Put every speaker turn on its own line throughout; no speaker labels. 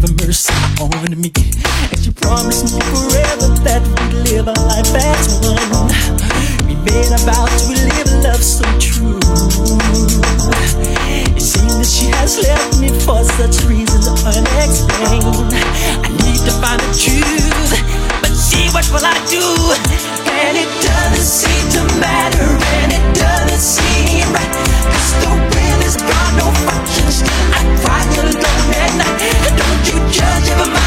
have mercy on me. And she promised me forever that we'd live a life as one. We made a vow to live a love so true. It seems that she has left me for such reasons unexplained. I need to find the truth, but see what will I do? And it doesn't seem to matter, and it doesn't seem right. Cause the wind is gone, no fucking I cry alone. Judge of a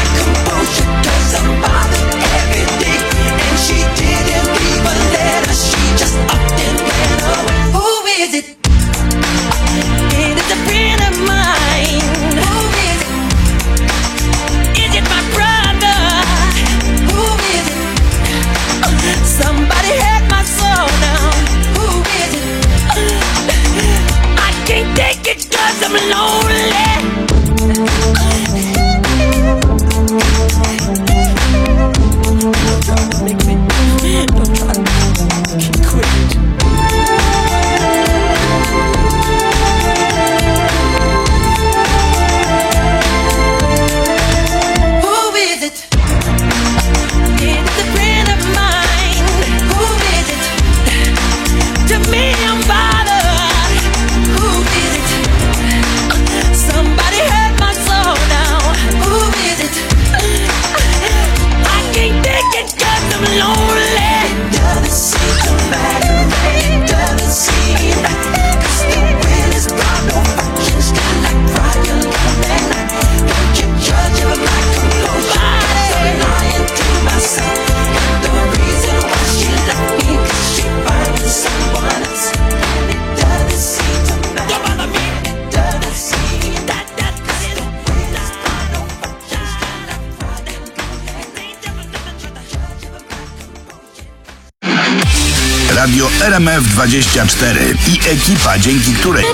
RMF24 i
ekipa, dzięki której...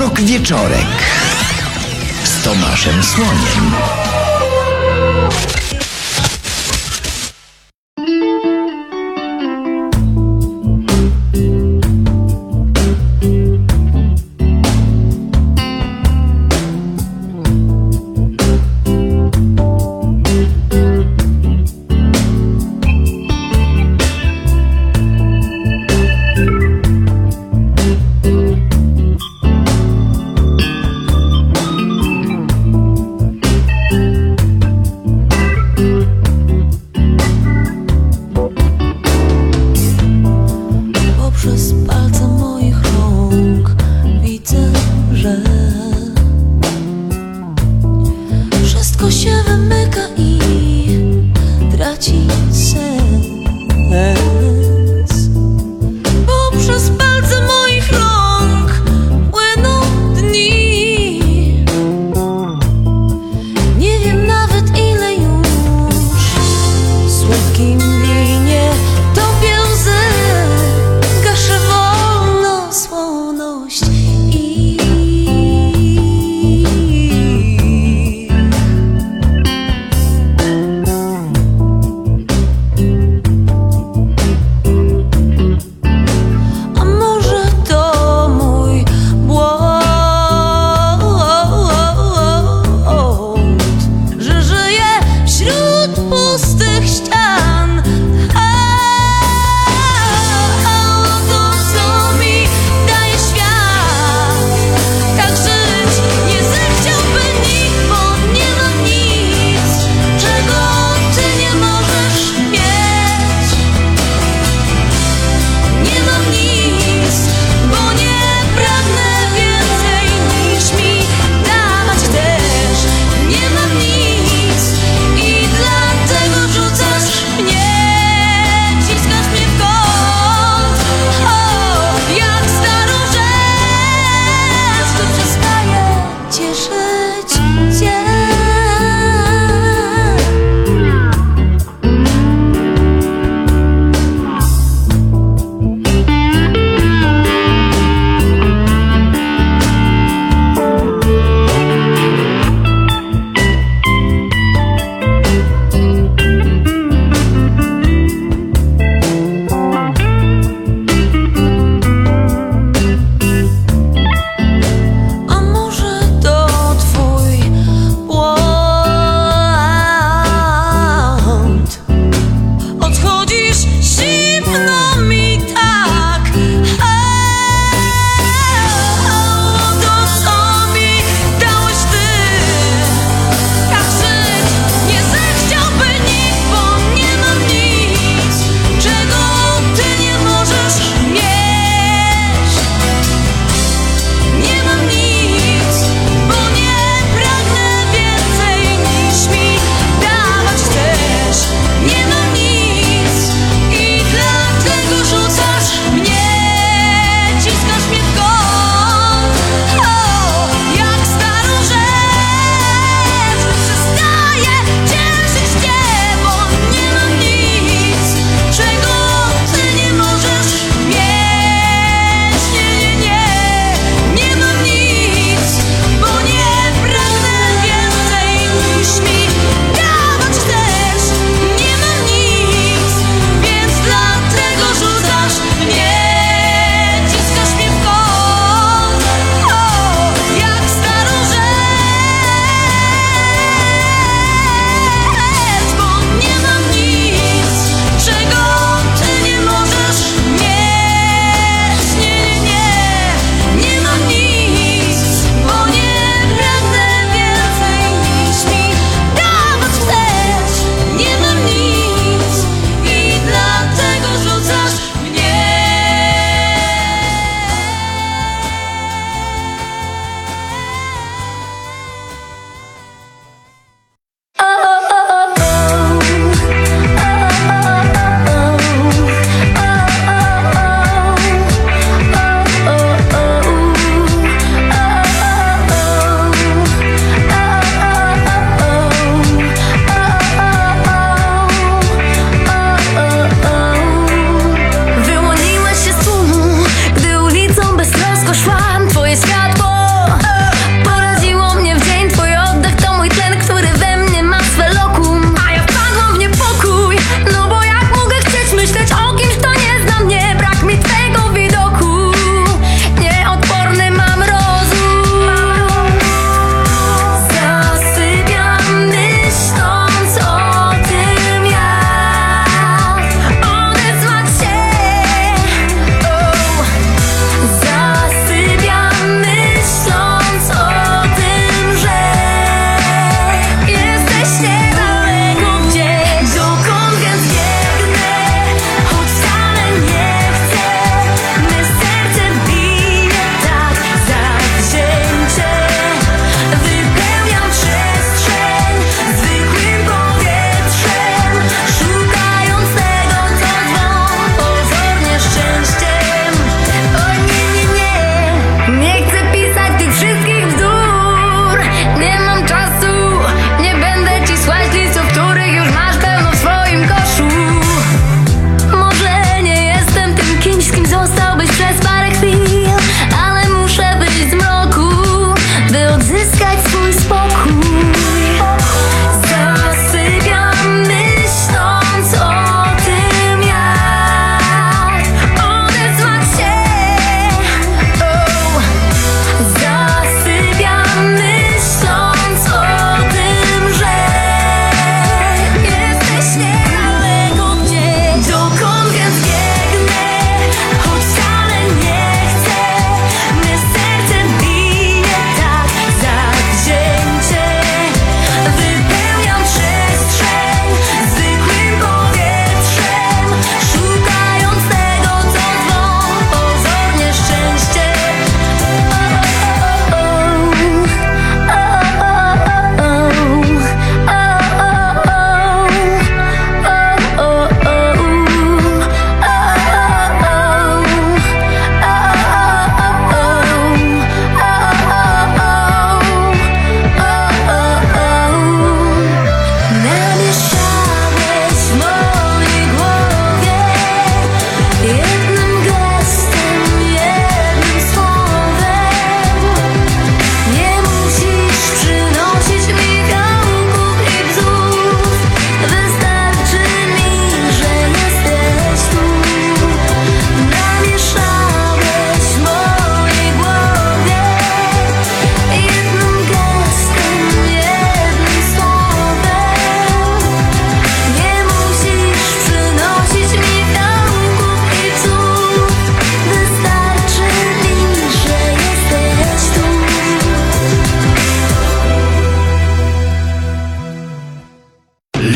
Rok
wieczorek z Tomaszem Słoniem.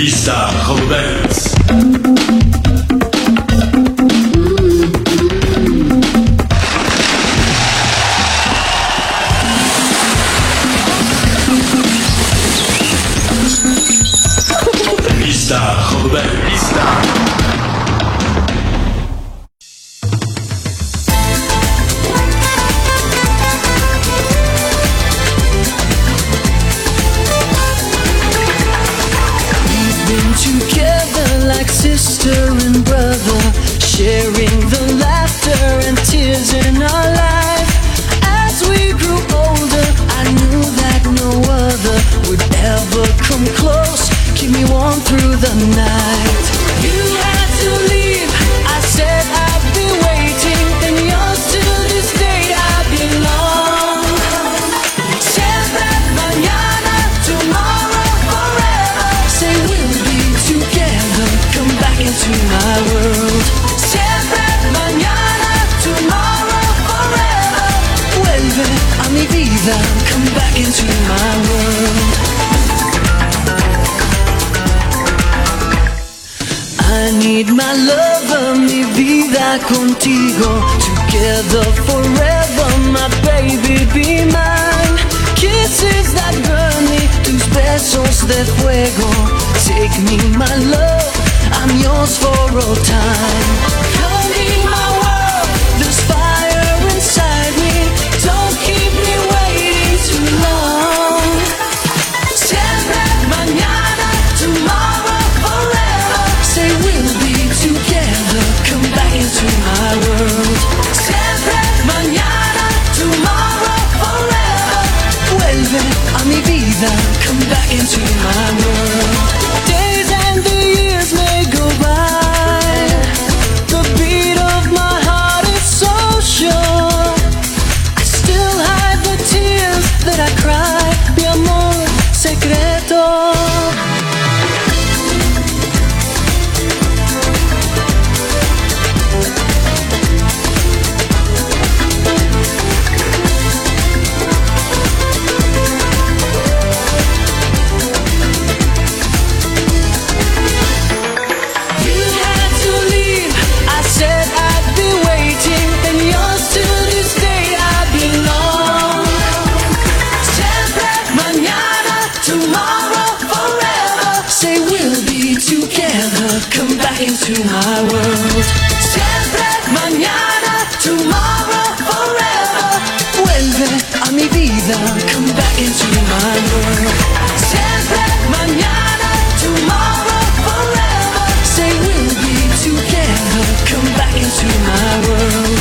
Lisa Roberts. through the night. You contigo Together forever, my baby, be mine. Kisses that burn me, tus besos de fuego. Take me, my love, I'm yours for all time. Come be my そ。my world. Mañana, tomorrow, forever. A mi vida, come back into my world. Mañana, tomorrow, forever. Say we'll be together, come back into my world.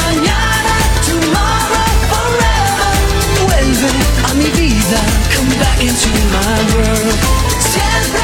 Mañana, tomorrow, forever. A mi vida, come back into my world. Siempre,